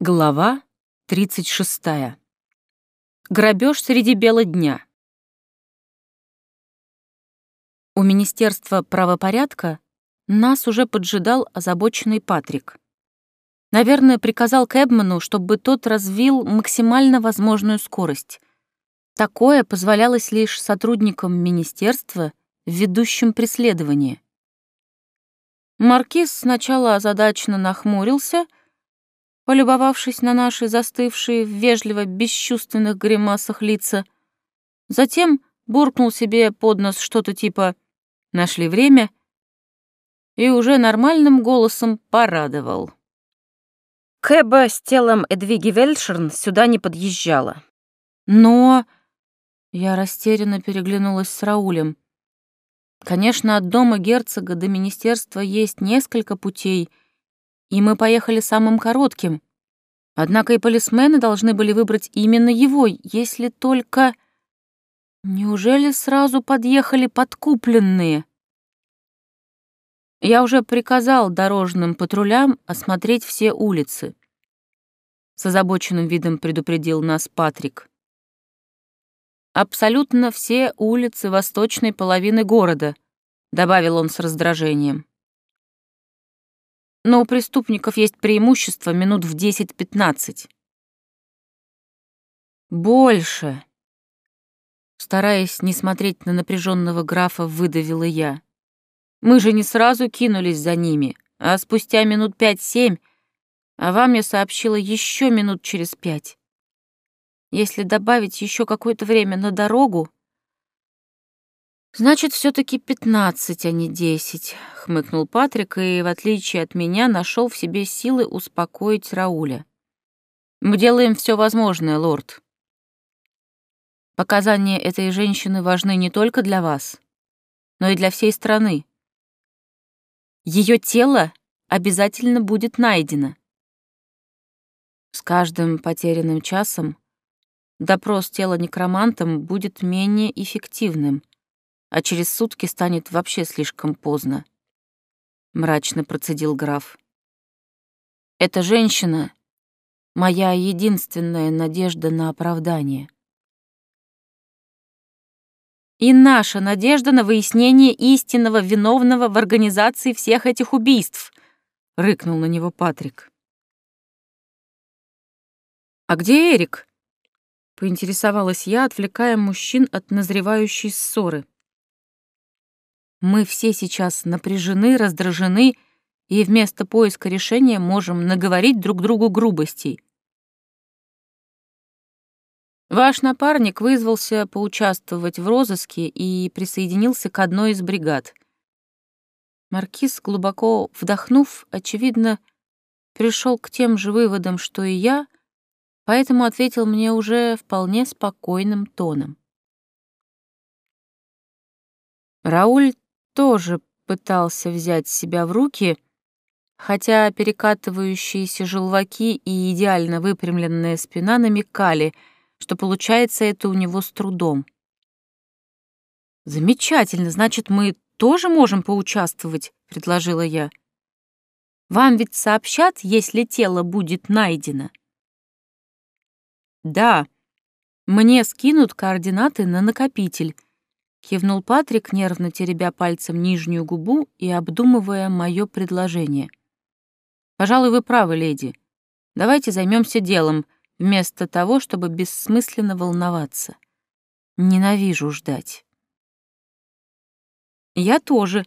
Глава 36. Грабеж среди бела дня. У Министерства правопорядка нас уже поджидал озабоченный Патрик. Наверное, приказал Кэбману, чтобы тот развил максимально возможную скорость. Такое позволялось лишь сотрудникам министерства, ведущим преследование. Маркиз сначала озадаченно нахмурился — полюбовавшись на наши застывшие в вежливо бесчувственных гримасах лица. Затем буркнул себе под нос что-то типа «нашли время» и уже нормальным голосом порадовал. Кэба с телом Эдвиги Вельшерн сюда не подъезжала. Но... Я растерянно переглянулась с Раулем. Конечно, от дома герцога до министерства есть несколько путей — и мы поехали самым коротким. Однако и полисмены должны были выбрать именно его, если только... Неужели сразу подъехали подкупленные? Я уже приказал дорожным патрулям осмотреть все улицы. С озабоченным видом предупредил нас Патрик. «Абсолютно все улицы восточной половины города», — добавил он с раздражением но у преступников есть преимущество минут в 10-15. Больше. Стараясь не смотреть на напряженного графа, выдавила я. Мы же не сразу кинулись за ними, а спустя минут пять-семь, а вам я сообщила еще минут через пять. Если добавить еще какое-то время на дорогу, «Значит, все таки пятнадцать, а не десять», — хмыкнул Патрик и, в отличие от меня, нашел в себе силы успокоить Рауля. «Мы делаем все возможное, лорд. Показания этой женщины важны не только для вас, но и для всей страны. Ее тело обязательно будет найдено. С каждым потерянным часом допрос тела некромантом будет менее эффективным, а через сутки станет вообще слишком поздно. Мрачно процедил граф. Эта женщина — моя единственная надежда на оправдание. И наша надежда на выяснение истинного виновного в организации всех этих убийств, рыкнул на него Патрик. А где Эрик? поинтересовалась я, отвлекая мужчин от назревающей ссоры. Мы все сейчас напряжены, раздражены и вместо поиска решения можем наговорить друг другу грубостей. Ваш напарник вызвался поучаствовать в розыске и присоединился к одной из бригад. Маркиз, глубоко вдохнув, очевидно, пришел к тем же выводам, что и я, поэтому ответил мне уже вполне спокойным тоном. Рауль тоже пытался взять себя в руки, хотя перекатывающиеся желваки и идеально выпрямленная спина намекали, что получается это у него с трудом. «Замечательно, значит, мы тоже можем поучаствовать», — предложила я. «Вам ведь сообщат, если тело будет найдено?» «Да, мне скинут координаты на накопитель», Кивнул Патрик, нервно теребя пальцем нижнюю губу и обдумывая мое предложение. «Пожалуй, вы правы, леди. Давайте займемся делом, вместо того, чтобы бессмысленно волноваться. Ненавижу ждать». «Я тоже»,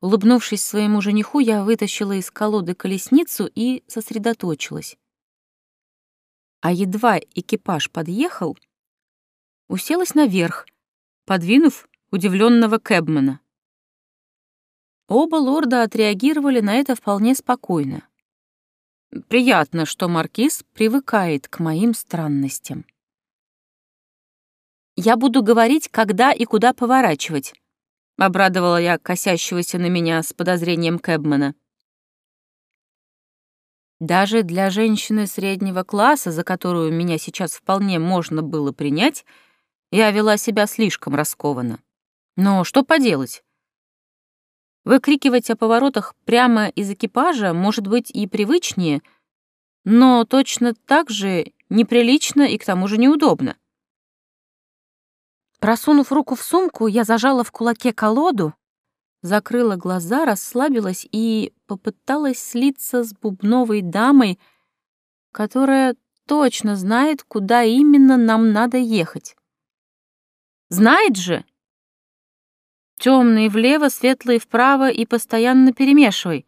Улыбнувшись своему жениху, я вытащила из колоды колесницу и сосредоточилась. А едва экипаж подъехал, уселась наверх, подвинув удивленного Кэбмана. Оба лорда отреагировали на это вполне спокойно. Приятно, что маркиз привыкает к моим странностям. «Я буду говорить, когда и куда поворачивать», — обрадовала я косящегося на меня с подозрением Кэбмана. Даже для женщины среднего класса, за которую меня сейчас вполне можно было принять, я вела себя слишком раскованно. Но что поделать? Выкрикивать о поворотах прямо из экипажа может быть и привычнее, но точно так же неприлично и к тому же неудобно. Просунув руку в сумку, я зажала в кулаке колоду, закрыла глаза, расслабилась и попыталась слиться с бубновой дамой, которая точно знает, куда именно нам надо ехать. Знает же! Темные влево, светлые вправо и постоянно перемешивай.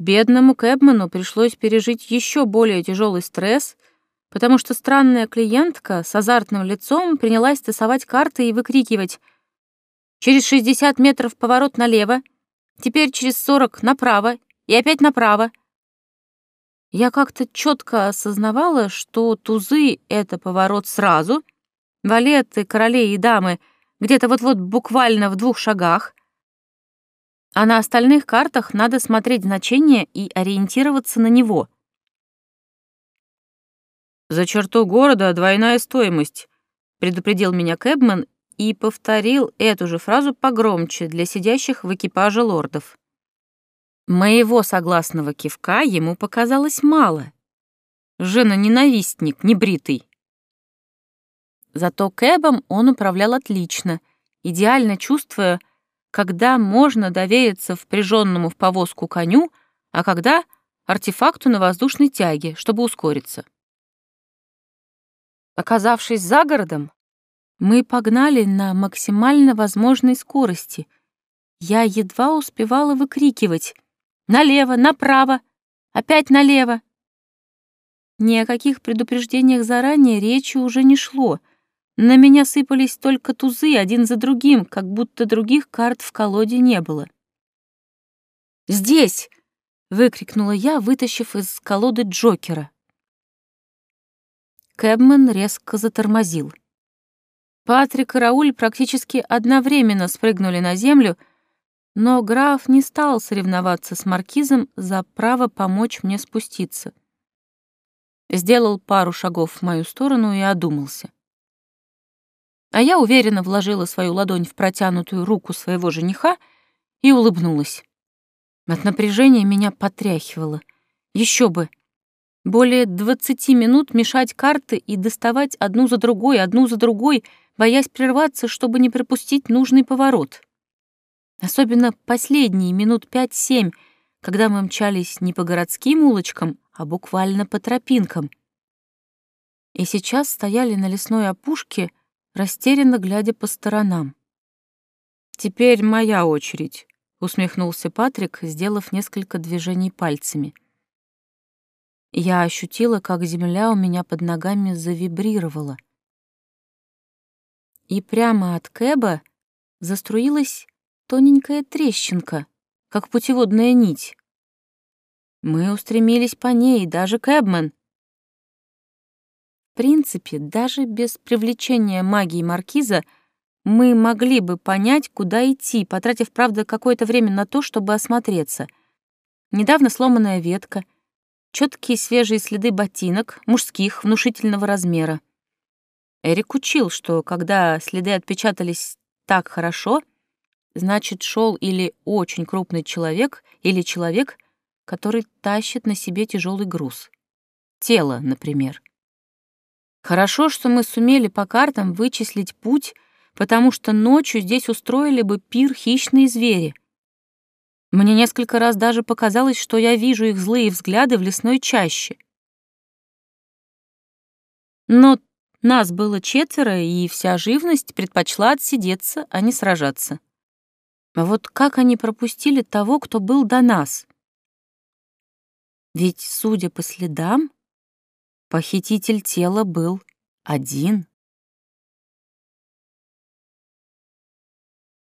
Бедному Кэбману пришлось пережить еще более тяжелый стресс, потому что странная клиентка с азартным лицом принялась тасовать карты и выкрикивать «Через 60 метров поворот налево, теперь через 40 направо и опять направо». Я как-то четко осознавала, что тузы — это поворот сразу, валеты, королей и дамы где-то вот-вот буквально в двух шагах, а на остальных картах надо смотреть значение и ориентироваться на него. «За черту города двойная стоимость», — предупредил меня Кэбмен и повторил эту же фразу погромче для сидящих в экипаже лордов. Моего согласного кивка ему показалось мало. Жена-ненавистник, небритый. Зато Кэбом он управлял отлично, идеально чувствуя, когда можно довериться впряженному в повозку коню, а когда — артефакту на воздушной тяге, чтобы ускориться. Оказавшись за городом, мы погнали на максимально возможной скорости. Я едва успевала выкрикивать — Налево, направо, опять налево. Ни о каких предупреждениях заранее речи уже не шло. На меня сыпались только тузы один за другим, как будто других карт в колоде не было. «Здесь!» — выкрикнула я, вытащив из колоды Джокера. Кэбмен резко затормозил. Патрик и Рауль практически одновременно спрыгнули на землю — но граф не стал соревноваться с маркизом за право помочь мне спуститься. Сделал пару шагов в мою сторону и одумался. А я уверенно вложила свою ладонь в протянутую руку своего жениха и улыбнулась. От напряжения меня потряхивало. Еще бы! Более двадцати минут мешать карты и доставать одну за другой, одну за другой, боясь прерваться, чтобы не пропустить нужный поворот. Особенно последние минут пять-семь, когда мы мчались не по городским улочкам, а буквально по тропинкам. И сейчас стояли на лесной опушке, растерянно глядя по сторонам. «Теперь моя очередь», — усмехнулся Патрик, сделав несколько движений пальцами. Я ощутила, как земля у меня под ногами завибрировала. И прямо от Кэба заструилась тоненькая трещинка, как путеводная нить. Мы устремились по ней, даже Кэбмен. Принципе, даже без привлечения магии Маркиза мы могли бы понять, куда идти, потратив, правда, какое-то время на то, чтобы осмотреться. Недавно сломанная ветка, четкие свежие следы ботинок, мужских, внушительного размера. Эрик учил, что когда следы отпечатались так хорошо — значит, шел или очень крупный человек, или человек, который тащит на себе тяжелый груз. Тело, например. Хорошо, что мы сумели по картам вычислить путь, потому что ночью здесь устроили бы пир хищные звери. Мне несколько раз даже показалось, что я вижу их злые взгляды в лесной чаще. Но нас было четверо, и вся живность предпочла отсидеться, а не сражаться. Вот как они пропустили того, кто был до нас? Ведь, судя по следам, похититель тела был один.